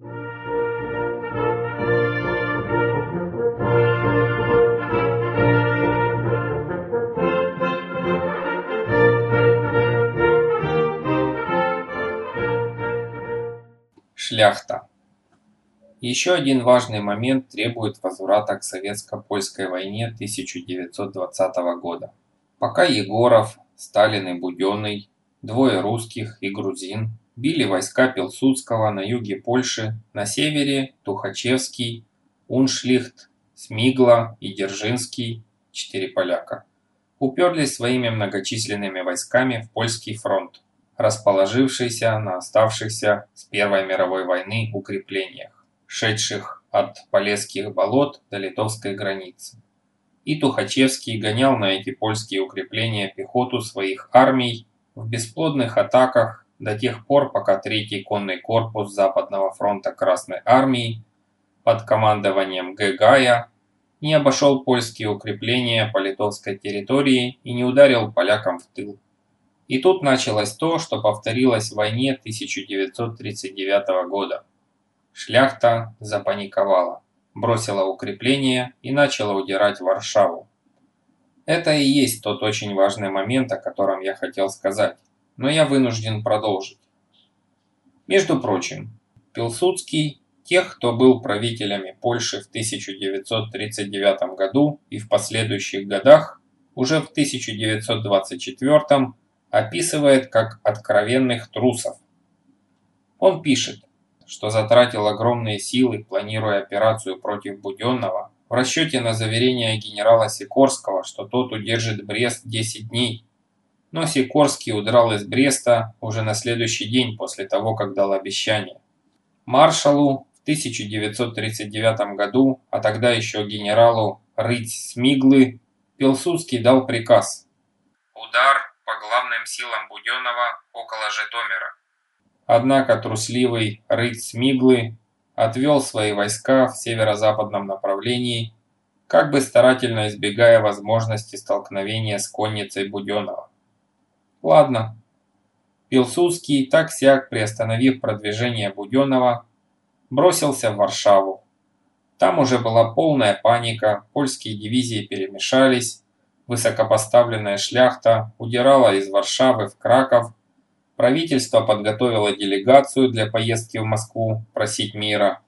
Шляхта. Еще один важный момент требует возврата к советско-польской войне 1920 года. Пока Егоров, Сталин и Буденный, двое русских и грузин, били войска Пилсудского на юге Польши, на севере Тухачевский, Уншлихт, Смигла и Держинский, четыре поляка, уперлись своими многочисленными войсками в польский фронт, расположившийся на оставшихся с Первой мировой войны укреплениях, шедших от Полесских болот до литовской границы. И Тухачевский гонял на эти польские укрепления пехоту своих армий в бесплодных атаках до тех пор, пока Третий конный корпус Западного фронта Красной Армии под командованием Гэгая не обошел польские укрепления по литовской территории и не ударил полякам в тыл. И тут началось то, что повторилось в войне 1939 года. Шляхта запаниковала, бросила укрепление и начала удирать Варшаву. Это и есть тот очень важный момент, о котором я хотел сказать, но я вынужден продолжить. Между прочим, Пилсудский, тех, кто был правителями Польши в 1939 году и в последующих годах, уже в 1924 описывает как откровенных трусов. Он пишет, что затратил огромные силы, планируя операцию против Буденного, в расчете на заверение генерала Сикорского, что тот удержит Брест 10 дней. Но Сикорский удрал из Бреста уже на следующий день после того, как дал обещание. Маршалу в 1939 году, а тогда еще генералу Рыть Смиглы, Пилсудский дал приказ. Удар по главным силам Буденного около Житомира. Однако трусливый рыть Смиглы отвел свои войска в северо-западном направлении, как бы старательно избегая возможности столкновения с конницей Буденного. Ладно. Пилсудский, так-сяк приостановив продвижение Буденного, бросился в Варшаву. Там уже была полная паника, польские дивизии перемешались, Высокопоставленная шляхта удирала из Варшавы в Краков. Правительство подготовило делегацию для поездки в Москву просить мира.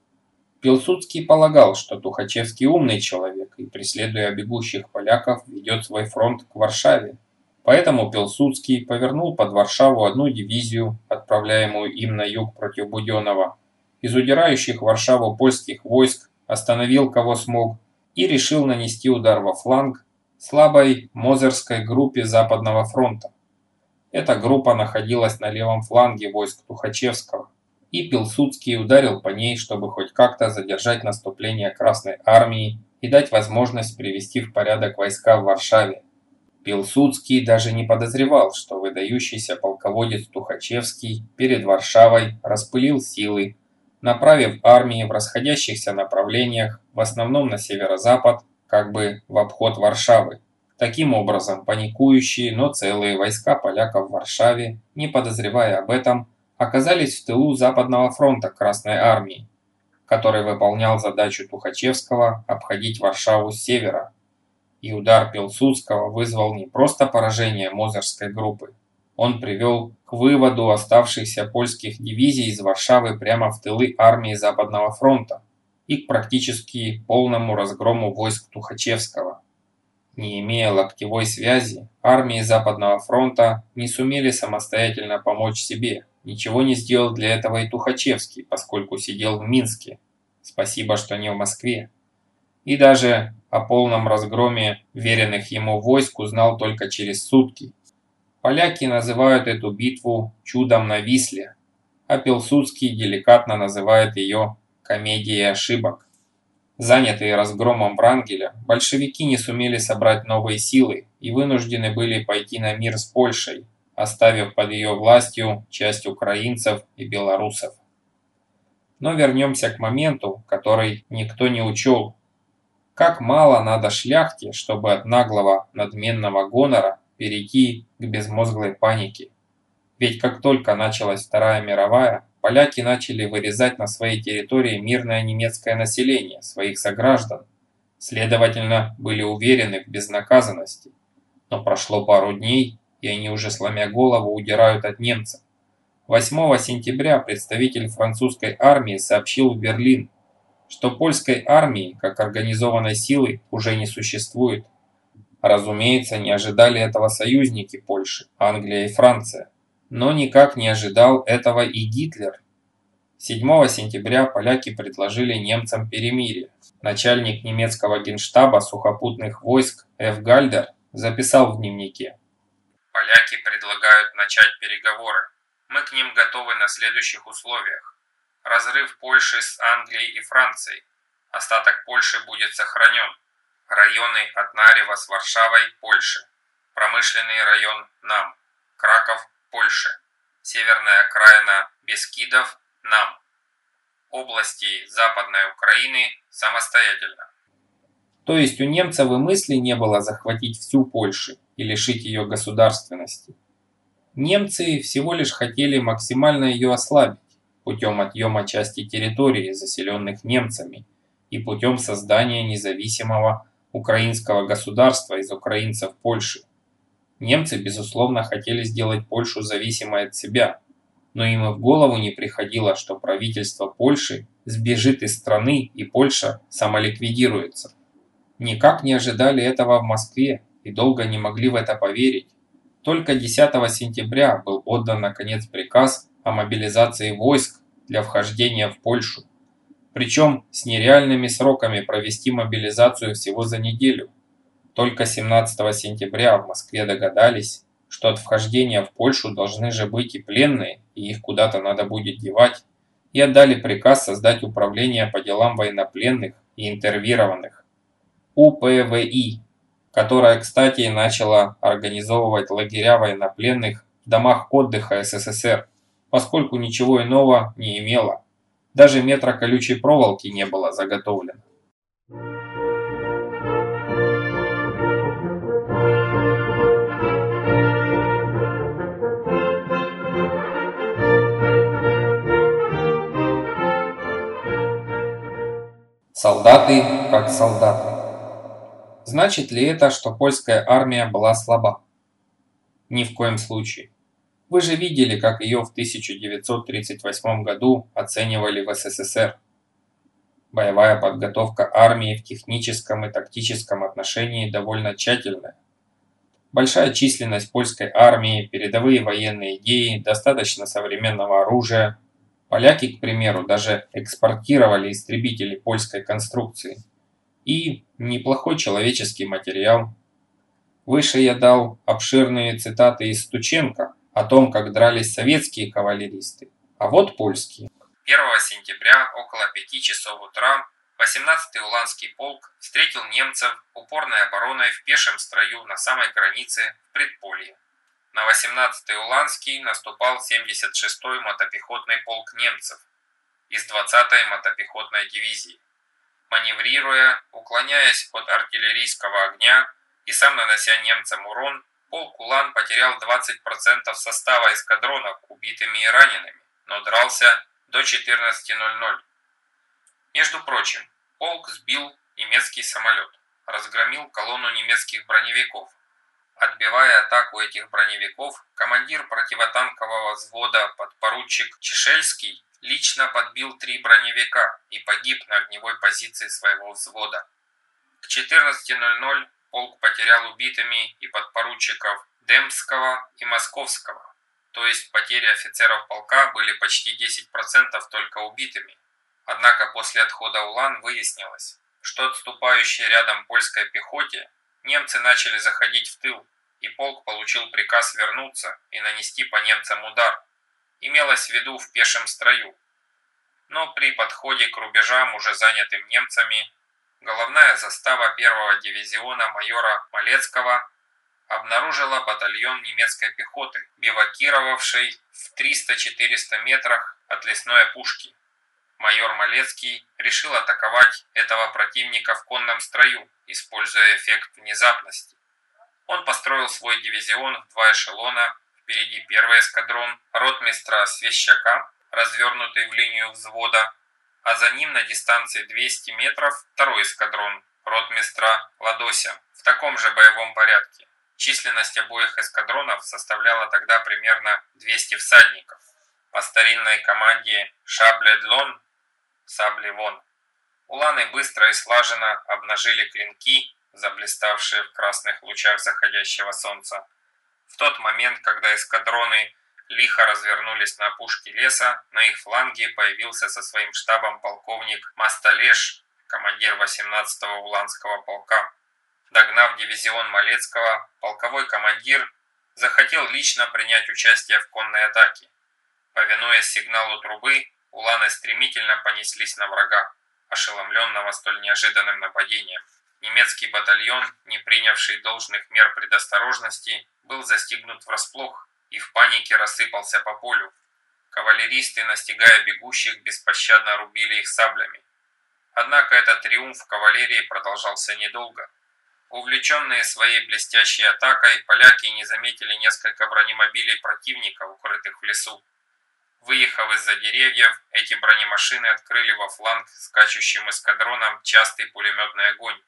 Пилсудский полагал, что Тухачевский умный человек и, преследуя бегущих поляков, ведет свой фронт к Варшаве. Поэтому Пилсудский повернул под Варшаву одну дивизию, отправляемую им на юг против Буденного. Из удирающих Варшаву польских войск остановил кого смог и решил нанести удар во фланг слабой Мозерской группе Западного фронта. Эта группа находилась на левом фланге войск Тухачевского, и Пилсудский ударил по ней, чтобы хоть как-то задержать наступление Красной Армии и дать возможность привести в порядок войска в Варшаве. Пилсудский даже не подозревал, что выдающийся полководец Тухачевский перед Варшавой распылил силы, направив армии в расходящихся направлениях, в основном на северо-запад, как бы в обход Варшавы. Таким образом, паникующие, но целые войска поляков в Варшаве, не подозревая об этом, оказались в тылу Западного фронта Красной Армии, который выполнял задачу Тухачевского обходить Варшаву с севера. И удар Пилсудского вызвал не просто поражение Мозерской группы, он привел к выводу оставшихся польских дивизий из Варшавы прямо в тылы армии Западного фронта, и к практически полному разгрому войск Тухачевского. Не имея локтевой связи, армии Западного фронта не сумели самостоятельно помочь себе. Ничего не сделал для этого и Тухачевский, поскольку сидел в Минске. Спасибо, что не в Москве. И даже о полном разгроме веренных ему войск узнал только через сутки. Поляки называют эту битву «чудом на Висле», а Пилсудский деликатно называет ее комедии ошибок. Занятые разгромом Врангеля, большевики не сумели собрать новые силы и вынуждены были пойти на мир с Польшей, оставив под ее властью часть украинцев и белорусов. Но вернемся к моменту, который никто не учел. Как мало надо шляхте, чтобы от наглого надменного гонора перейти к безмозглой панике. Ведь как только началась Вторая мировая, поляки начали вырезать на своей территории мирное немецкое население, своих сограждан. Следовательно, были уверены в безнаказанности. Но прошло пару дней, и они уже сломя голову удирают от немцев. 8 сентября представитель французской армии сообщил в Берлин, что польской армии, как организованной силы, уже не существует. Разумеется, не ожидали этого союзники Польши, Англия и Франция. Но никак не ожидал этого и Гитлер. 7 сентября поляки предложили немцам перемирие. Начальник немецкого генштаба сухопутных войск Ф. Гальдер записал в дневнике. Поляки предлагают начать переговоры. Мы к ним готовы на следующих условиях. Разрыв Польши с Англией и Францией. Остаток Польши будет сохранен. Районы от Нарева с Варшавой – Польши. Промышленный район – нам. Краков – Польши. Северная окраина Бескидов – нам. Области Западной Украины – самостоятельно. То есть у немцев и мысли не было захватить всю Польшу и лишить ее государственности. Немцы всего лишь хотели максимально ее ослабить путем отъема части территории, заселенных немцами, и путем создания независимого украинского государства из украинцев Польши. Немцы, безусловно, хотели сделать Польшу зависимой от себя, но им и в голову не приходило, что правительство Польши сбежит из страны и Польша самоликвидируется. Никак не ожидали этого в Москве и долго не могли в это поверить. Только 10 сентября был отдан наконец приказ о мобилизации войск для вхождения в Польшу причем с нереальными сроками провести мобилизацию всего за неделю. Только 17 сентября в Москве догадались, что от вхождения в Польшу должны же быть и пленные, и их куда-то надо будет девать, и отдали приказ создать управление по делам военнопленных и интервированных. УПВИ, которая, кстати, начала организовывать лагеря военнопленных в домах отдыха СССР, поскольку ничего иного не имела. Даже метра колючей проволоки не было заготовлено. Солдаты как солдаты. Значит ли это, что польская армия была слаба? Ни в коем случае. Вы же видели, как ее в 1938 году оценивали в СССР. Боевая подготовка армии в техническом и тактическом отношении довольно тщательная. Большая численность польской армии, передовые военные идеи, достаточно современного оружия. Поляки, к примеру, даже экспортировали истребители польской конструкции. И неплохой человеческий материал. Выше я дал обширные цитаты из Стученко, о том, как дрались советские кавалеристы, а вот польские. 1 сентября около 5 часов утра 18-й Уланский полк встретил немцев упорной обороной в пешем строю на самой границе в предполье. На 18-й Уланский наступал 76-й мотопехотный полк немцев из 20-й мотопехотной дивизии. Маневрируя, уклоняясь от артиллерийского огня и сам нанося немцам урон, полк Улан потерял 20% состава эскадрона убитыми и ранеными, но дрался до 14.00. Между прочим, полк сбил немецкий самолет, разгромил колонну немецких броневиков. Отбивая атаку этих броневиков, командир противотанкового взвода подпоручик Чешельский лично подбил три броневика и погиб на огневой позиции своего взвода. К 14.00 полк потерял убитыми и подпоручиков Демского и Московского, то есть потери офицеров полка были почти 10% только убитыми. Однако после отхода Улан выяснилось, что отступающей рядом польской пехоте немцы начали заходить в тыл, и полк получил приказ вернуться и нанести по немцам удар. Имелось в виду в пешем строю. Но при подходе к рубежам, уже занятым немцами, головная застава первого дивизиона майора Малецкого обнаружила батальон немецкой пехоты, бивакировавший в 300-400 метрах от лесной опушки. Майор Малецкий решил атаковать этого противника в конном строю, используя эффект внезапности. Он построил свой дивизион в два эшелона, впереди первый эскадрон ротмистра Свещака, развернутый в линию взвода, а за ним на дистанции 200 метров второй эскадрон ротмистра Ладося в таком же боевом порядке. Численность обоих эскадронов составляла тогда примерно 200 всадников. По старинной команде «Шабле-длон» «Сабли вон». Уланы быстро и слаженно обнажили клинки, заблиставшие в красных лучах заходящего солнца. В тот момент, когда эскадроны лихо развернулись на опушке леса, на их фланге появился со своим штабом полковник Масталеш, командир 18-го Уланского полка. Догнав дивизион Малецкого, полковой командир захотел лично принять участие в конной атаке. Повинуясь сигналу трубы, уланы стремительно понеслись на врага, ошеломленного столь неожиданным нападением. Немецкий батальон, не принявший должных мер предосторожности, был застигнут врасплох и в панике рассыпался по полю. Кавалеристы, настигая бегущих, беспощадно рубили их саблями. Однако этот триумф кавалерии продолжался недолго. Увлеченные своей блестящей атакой, поляки не заметили несколько бронемобилей противника, укрытых в лесу. Выехав из-за деревьев, эти бронемашины открыли во фланг скачущим эскадроном частый пулеметный огонь.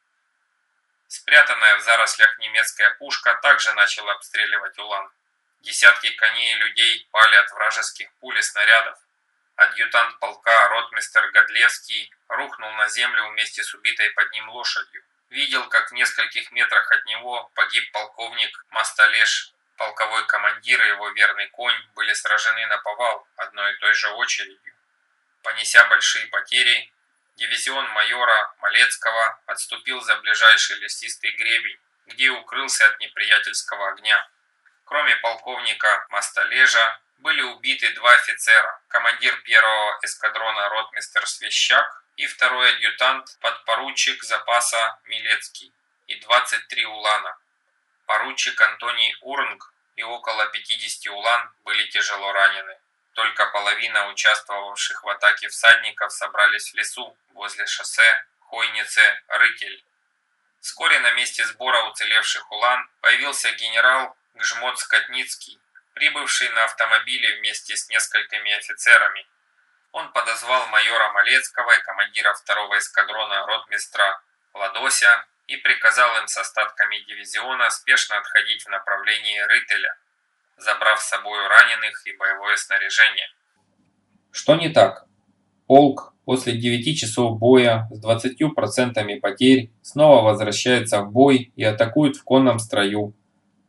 Спрятанная в зарослях немецкая пушка также начала обстреливать Улан. Десятки коней и людей пали от вражеских пуль и снарядов. Адъютант полка, ротмистер Годлевский, рухнул на землю вместе с убитой под ним лошадью видел, как в нескольких метрах от него погиб полковник Масталеш, полковой командир и его верный конь были сражены на повал одной и той же очередью. Понеся большие потери, дивизион майора Малецкого отступил за ближайший лесистый гребень, где укрылся от неприятельского огня. Кроме полковника Масталежа, были убиты два офицера, командир первого эскадрона ротмистер Свящак и второй адъютант подпоручик запаса Милецкий и 23 улана. Поручик Антоний Урнг и около 50 улан были тяжело ранены. Только половина участвовавших в атаке всадников собрались в лесу возле шоссе Хойнице-Рыкель. Вскоре на месте сбора уцелевших улан появился генерал Гжмот Скотницкий, прибывший на автомобиле вместе с несколькими офицерами он подозвал майора Малецкого и командира второго эскадрона ротмистра Ладося и приказал им с остатками дивизиона спешно отходить в направлении Рытеля, забрав с собой раненых и боевое снаряжение. Что не так? Полк после 9 часов боя с 20% потерь снова возвращается в бой и атакует в конном строю.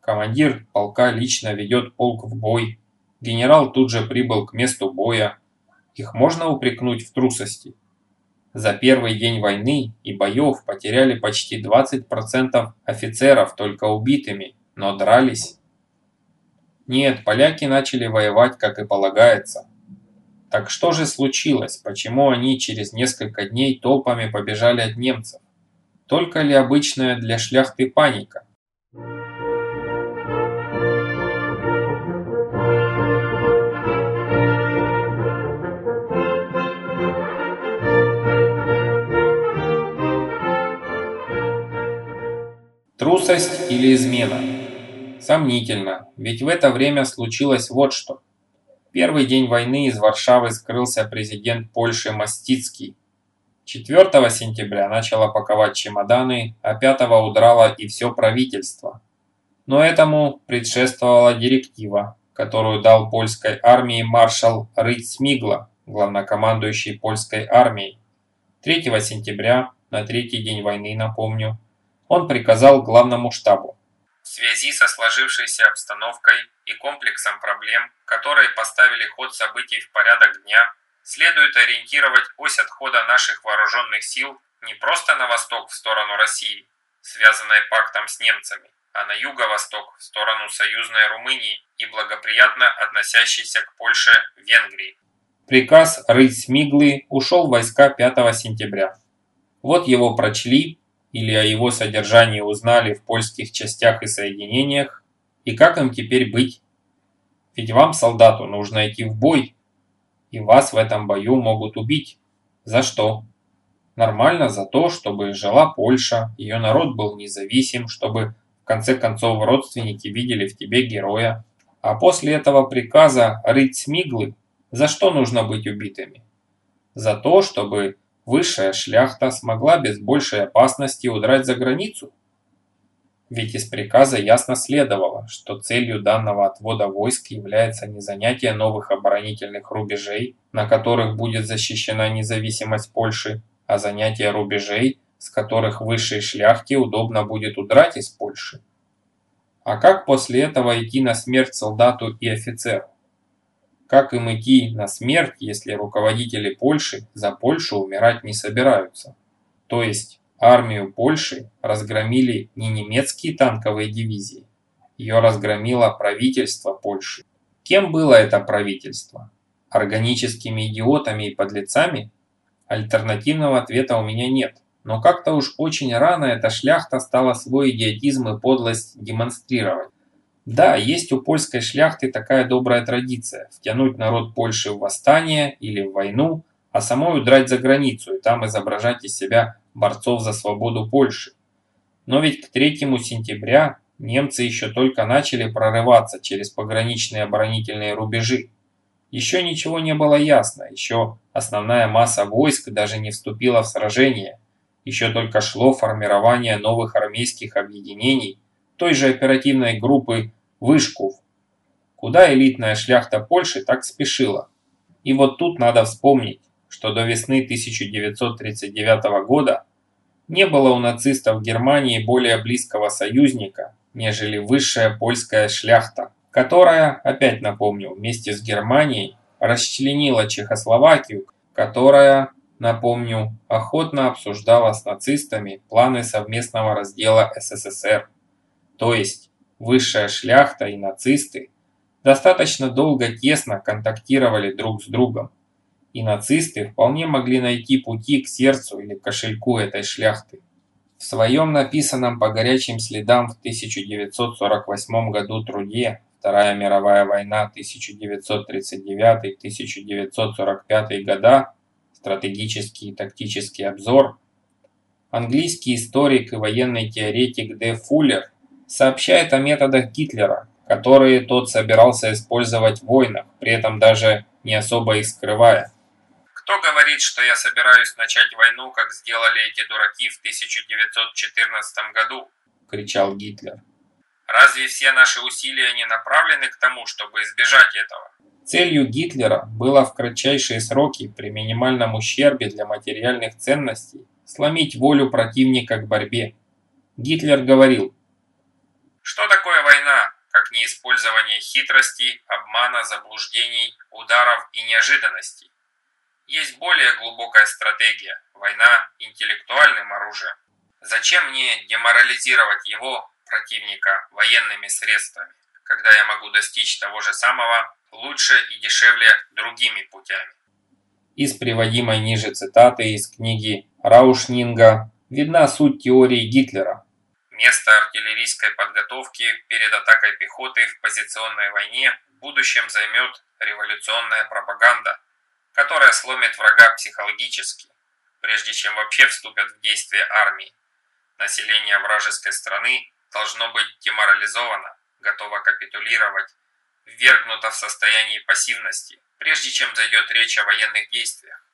Командир полка лично ведет полк в бой. Генерал тут же прибыл к месту боя, их можно упрекнуть в трусости. За первый день войны и боев потеряли почти 20% офицеров только убитыми, но дрались. Нет, поляки начали воевать, как и полагается. Так что же случилось, почему они через несколько дней толпами побежали от немцев? Только ли обычная для шляхты паника? Трусость или измена? Сомнительно, ведь в это время случилось вот что. Первый день войны из Варшавы скрылся президент Польши Мастицкий. 4 сентября начало паковать чемоданы, а 5 удрало и все правительство. Но этому предшествовала директива, которую дал польской армии маршал Рыть Смигла, главнокомандующий польской армией. 3 сентября, на третий день войны, напомню, он приказал главному штабу. В связи со сложившейся обстановкой и комплексом проблем, которые поставили ход событий в порядок дня, следует ориентировать ось отхода наших вооруженных сил не просто на восток в сторону России, связанной пактом с немцами, а на юго-восток в сторону союзной Румынии и благоприятно относящейся к Польше Венгрии. Приказ рыть Смиглы ушел в войска 5 сентября. Вот его прочли или о его содержании узнали в польских частях и соединениях, и как им теперь быть? Ведь вам, солдату, нужно идти в бой, и вас в этом бою могут убить. За что? Нормально за то, чтобы жила Польша, ее народ был независим, чтобы в конце концов родственники видели в тебе героя. А после этого приказа рыть смиглы За что нужно быть убитыми? За то, чтобы высшая шляхта смогла без большей опасности удрать за границу? Ведь из приказа ясно следовало, что целью данного отвода войск является не занятие новых оборонительных рубежей, на которых будет защищена независимость Польши, а занятие рубежей, с которых высшей шляхте удобно будет удрать из Польши. А как после этого идти на смерть солдату и офицеру? Как им идти на смерть, если руководители Польши за Польшу умирать не собираются? То есть армию Польши разгромили не немецкие танковые дивизии, ее разгромило правительство Польши. Кем было это правительство? Органическими идиотами и подлецами? Альтернативного ответа у меня нет. Но как-то уж очень рано эта шляхта стала свой идиотизм и подлость демонстрировать. Да, есть у польской шляхты такая добрая традиция – втянуть народ Польши в восстание или в войну, а самой удрать за границу и там изображать из себя борцов за свободу Польши. Но ведь к 3 сентября немцы еще только начали прорываться через пограничные оборонительные рубежи. Еще ничего не было ясно, еще основная масса войск даже не вступила в сражение – еще только шло формирование новых армейских объединений, той же оперативной группы «Вышков», куда элитная шляхта Польши так спешила. И вот тут надо вспомнить, что до весны 1939 года не было у нацистов Германии более близкого союзника, нежели высшая польская шляхта, которая, опять напомню, вместе с Германией расчленила Чехословакию, которая напомню, охотно обсуждала с нацистами планы совместного раздела СССР. То есть высшая шляхта и нацисты достаточно долго тесно контактировали друг с другом, и нацисты вполне могли найти пути к сердцу или кошельку этой шляхты. В своем написанном по горячим следам в 1948 году труде Вторая мировая война 1939-1945 года стратегический и тактический обзор, английский историк и военный теоретик Д. Фуллер сообщает о методах Гитлера, которые тот собирался использовать в войнах, при этом даже не особо их скрывая. Кто говорит, что я собираюсь начать войну, как сделали эти дураки в 1914 году? кричал Гитлер. Разве все наши усилия не направлены к тому, чтобы избежать этого? Целью Гитлера было в кратчайшие сроки при минимальном ущербе для материальных ценностей сломить волю противника к борьбе. Гитлер говорил, «Что такое война, как не использование хитростей, обмана, заблуждений, ударов и неожиданностей? Есть более глубокая стратегия – война интеллектуальным оружием. Зачем мне деморализировать его, противника, военными средствами, когда я могу достичь того же самого лучше и дешевле другими путями. Из приводимой ниже цитаты из книги Раушнинга видна суть теории Гитлера. Место артиллерийской подготовки перед атакой пехоты в позиционной войне в будущем займет революционная пропаганда, которая сломит врага психологически, прежде чем вообще вступят в действие армии. Население вражеской страны должно быть деморализовано, готово капитулировать ввергнута в состояние пассивности, прежде чем зайдет речь о военных действиях.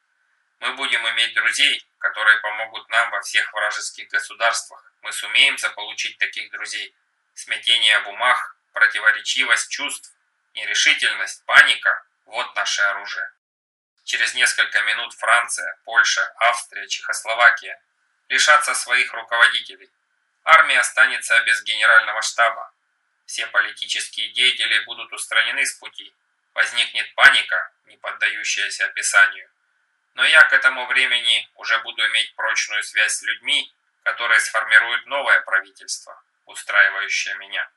Мы будем иметь друзей, которые помогут нам во всех вражеских государствах. Мы сумеем заполучить таких друзей. Смятение в умах, противоречивость чувств, нерешительность, паника – вот наше оружие. Через несколько минут Франция, Польша, Австрия, Чехословакия лишатся своих руководителей. Армия останется без генерального штаба, все политические деятели будут устранены с пути. Возникнет паника, не поддающаяся описанию. Но я к этому времени уже буду иметь прочную связь с людьми, которые сформируют новое правительство, устраивающее меня.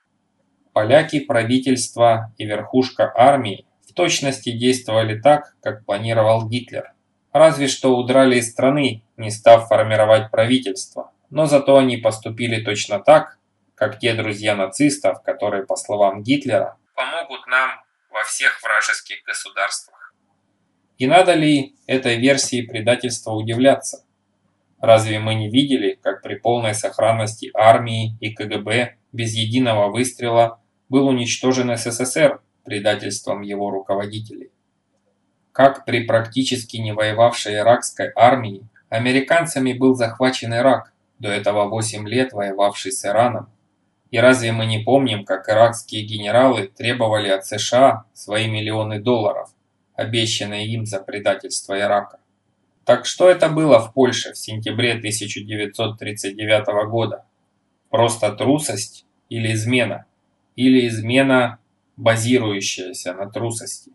Поляки, правительство и верхушка армии в точности действовали так, как планировал Гитлер. Разве что удрали из страны, не став формировать правительство. Но зато они поступили точно так, как те друзья нацистов, которые, по словам Гитлера, помогут нам во всех вражеских государствах. И надо ли этой версии предательства удивляться? Разве мы не видели, как при полной сохранности армии и КГБ без единого выстрела был уничтожен СССР предательством его руководителей? как при практически не воевавшей иракской армии американцами был захвачен Ирак, до этого 8 лет воевавший с Ираном. И разве мы не помним, как иракские генералы требовали от США свои миллионы долларов, обещанные им за предательство Ирака? Так что это было в Польше в сентябре 1939 года? Просто трусость или измена? Или измена, базирующаяся на трусости?